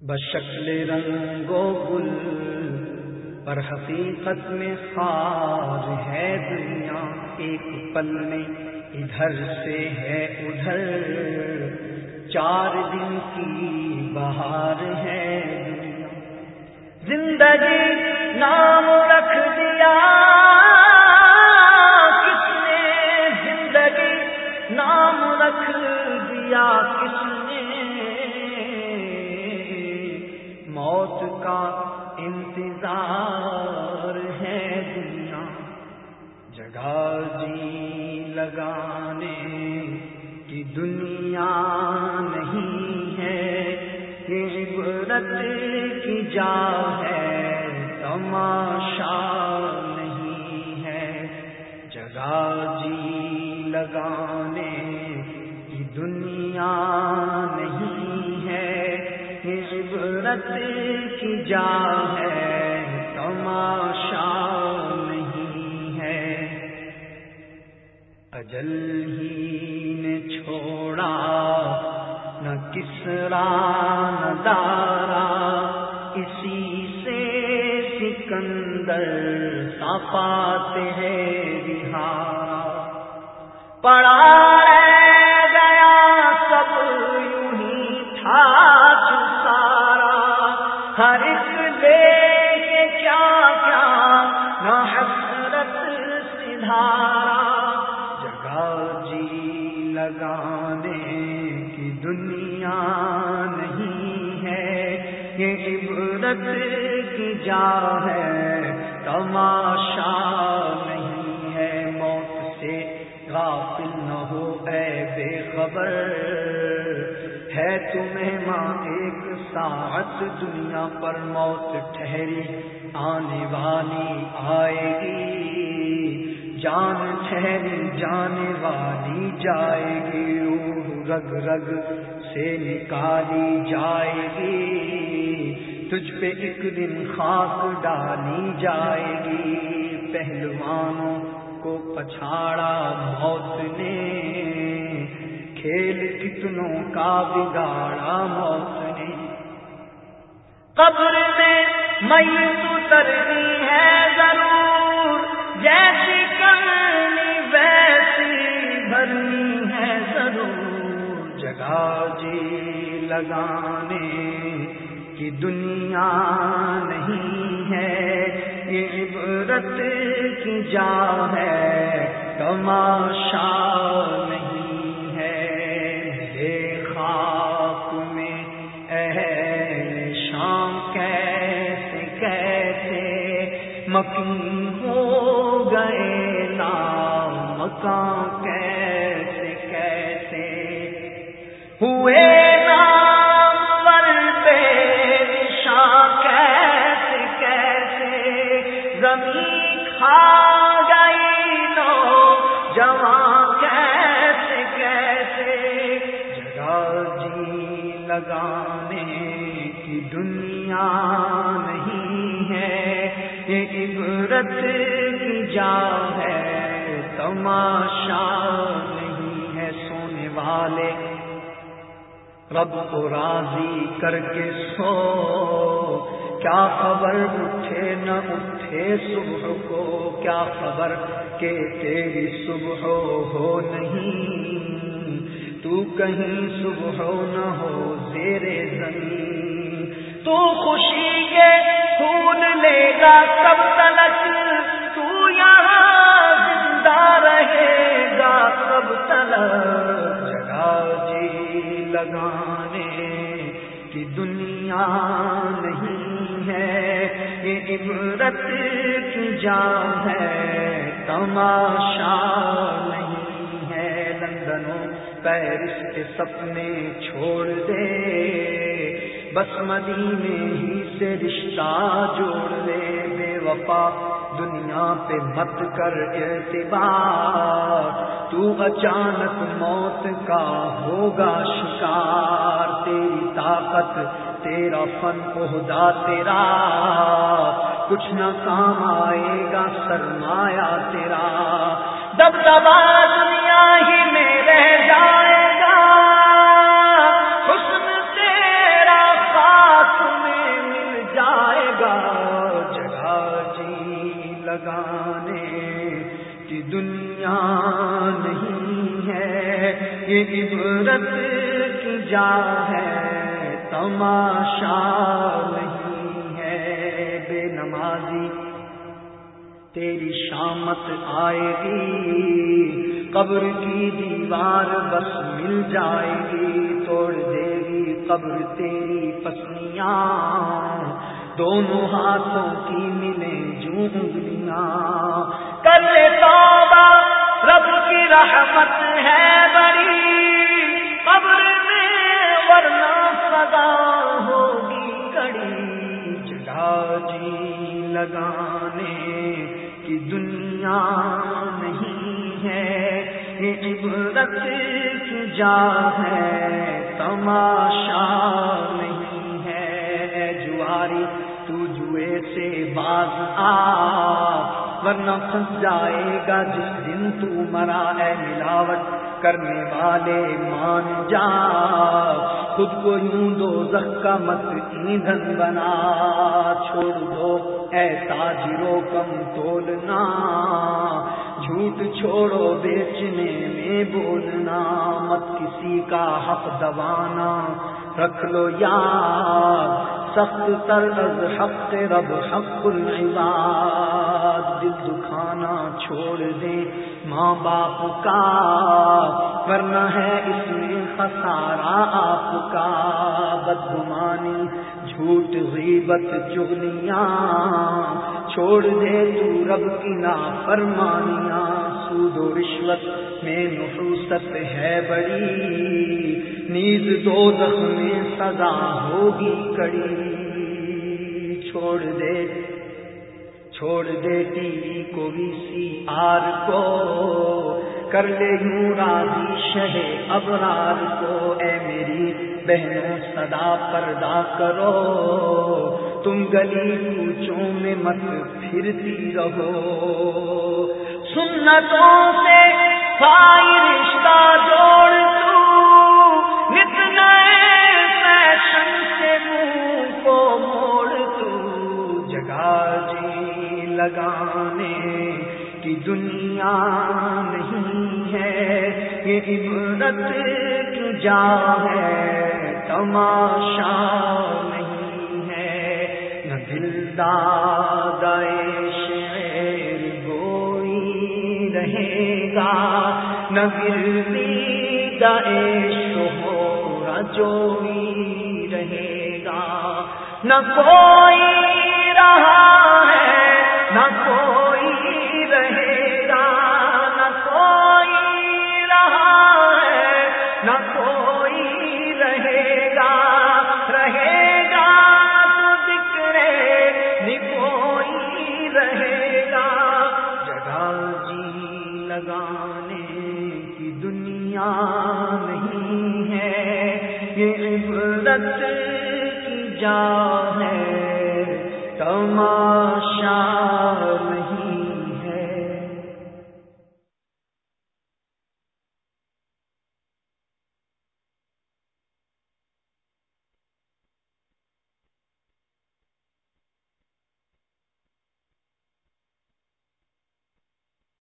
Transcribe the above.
بشکل رنگ و گل پر حقیقت میں خار ہے دنیا ایک پل میں، ادھر سے ہے ادھر۔ چار دن کی بہار ہے دنیا۔ زندگی نام انتظار ہے دنیا، جگہ جی لگانے کی دنیا نہیں ہے۔ یہ عبرت کی جا ہے، تماشا نہیں ہے۔ جگہ جی لگانے کی دنیا نہیں ہے۔ عبرت کی جا اجل ہی نے چھوڑا، نہ کسرا، نہ دارا۔ اسی سے سکندر سا پاتے ہیں بہار۔ پڑا لگانے کی دنیا نہیں ہے، یہ عبرت کی جا ہے، تماشا نہیں ہے۔ موت سے غافل نہ ہو، اے بے خبر۔ ہے تمہیں ماں ایک ساتھ دنیا پر موت ٹھہری، آنے والی آئے گی۔ جان ٹھہری جانے والی جائے گی، روح رگ رگ سے نکالی جائے گی۔ تجھ پہ ایک دن خاک ڈالی جائے گی۔ پہلوانوں کو پچھاڑا موت نے۔ کھیل کتنوں کا بگاڑا موت نے۔ قبر میں میت اترنی ہے ضرور، جیسی لگانے کی دنیا نہیں ہے، یہ عبرت کی جا ہے، تماشا نہیں ہے۔ خاک میں اہل شام کیسے کیسے مکی ہو گئے نام مکان زمین کھا گئی نو جوان کیسے کیسے؟ جگہ جی لگانے کی دنیا نہیں ہے، یہ عبرت کی جا ہے۔ تماشا نہیں ہے سونے والے۔ رب کو راضی کر کے سو۔ کیا خبر نہ اٹھے صبح کو، کیا خبر کہ تیری صبح ہو نہیں؟ تو کہیں صبح نہ ہو زیر زمین۔ تو خوشی کے خون لے گا کب تلک؟ تو یہاں زندہ رہے گا کب تلک؟ جگہ جی لگانے کی دنیا یہ عبرت کی جا ہے، تماشا نہیں ہے لندنوں، پیرس کے سپنے چھوڑ دے، بس مدینے ہی سے رشتہ جوڑ لے، بے وفا دنیا پہ مت کر اعتبار تو اچانک موت کا ہوگا شکار، تیری طاقت تیرا فن پہدا تیرا، کچھ نہ کام آئے گا سرمایا تیرا۔ دب دبا دنیا ہی میں رہ جائے گا، حسن تیرا ساتھ میں مل جائے گا۔ جگہ جی لگانے کی دنیا نہیں ہے، یہ عبرت کی جا ہے۔ تماشا نہیں ہے بے نمازی۔ تیری شامت آئے گی، قبر کی دیوار بس مل جائے گی، توڑ دے گی قبر تیری پسلیاں دونوں ہاتھوں کی ملے جونگلیاں کر لے توبہ، رب کی رحمت ہے بڑی۔ قبر ورنہ سدا ہوگی کڑی جگہ جی لگانے کی دنیا نہیں ہے، یہ عبرت کی جا ہے، تماشا نہیں ہے۔ جواری تو جوئے سے باز آ، ورنہ پھنس جائے گا جس دن تو مرا ہے ملاوٹ۔ کرنے والے مان جا۔ خود کو یوں دو کا مت ایندھن بنا۔ چھوڑ دو اے تاجرو کم تولنا۔ جھوٹ چھوڑو بیچنے میں بولنا۔ مت کسی کا حق دبانا۔ رکھ لو یاد، سخت تر از حق رب حق العباد۔ دل دکھانا چھوڑ دیں ماں باپ کا۔ ورنہ ہے اس میں خسارا آپ کا۔ بدگمانی، جھوٹ، غیبت چگلیاں چھوڑ دے تو رب کی نا فرمانیاں سود و رشوت میں نفوست ہے بڑی۔ نیز دو میں سزا ہوگی کڑی۔ چھوڑ دے چھوڑ دے ٹی کو سی آر کو۔ کر لے یوں راضی شہ ابرار کو، اے میری بہنوں، صدا پردہ کرو۔ تم گلی کوچوں میں مت پھرتی رہو۔ سنتوں سے رشتہ جوڑ جی لگانے کی دنیا عبرت کی جا ہے، تماشا نہیں ہے۔ نہ دل شیر گوئی رہے گا، نہ گردی دائش ہو، رجوئی رہے گا۔ نہ کوئی جا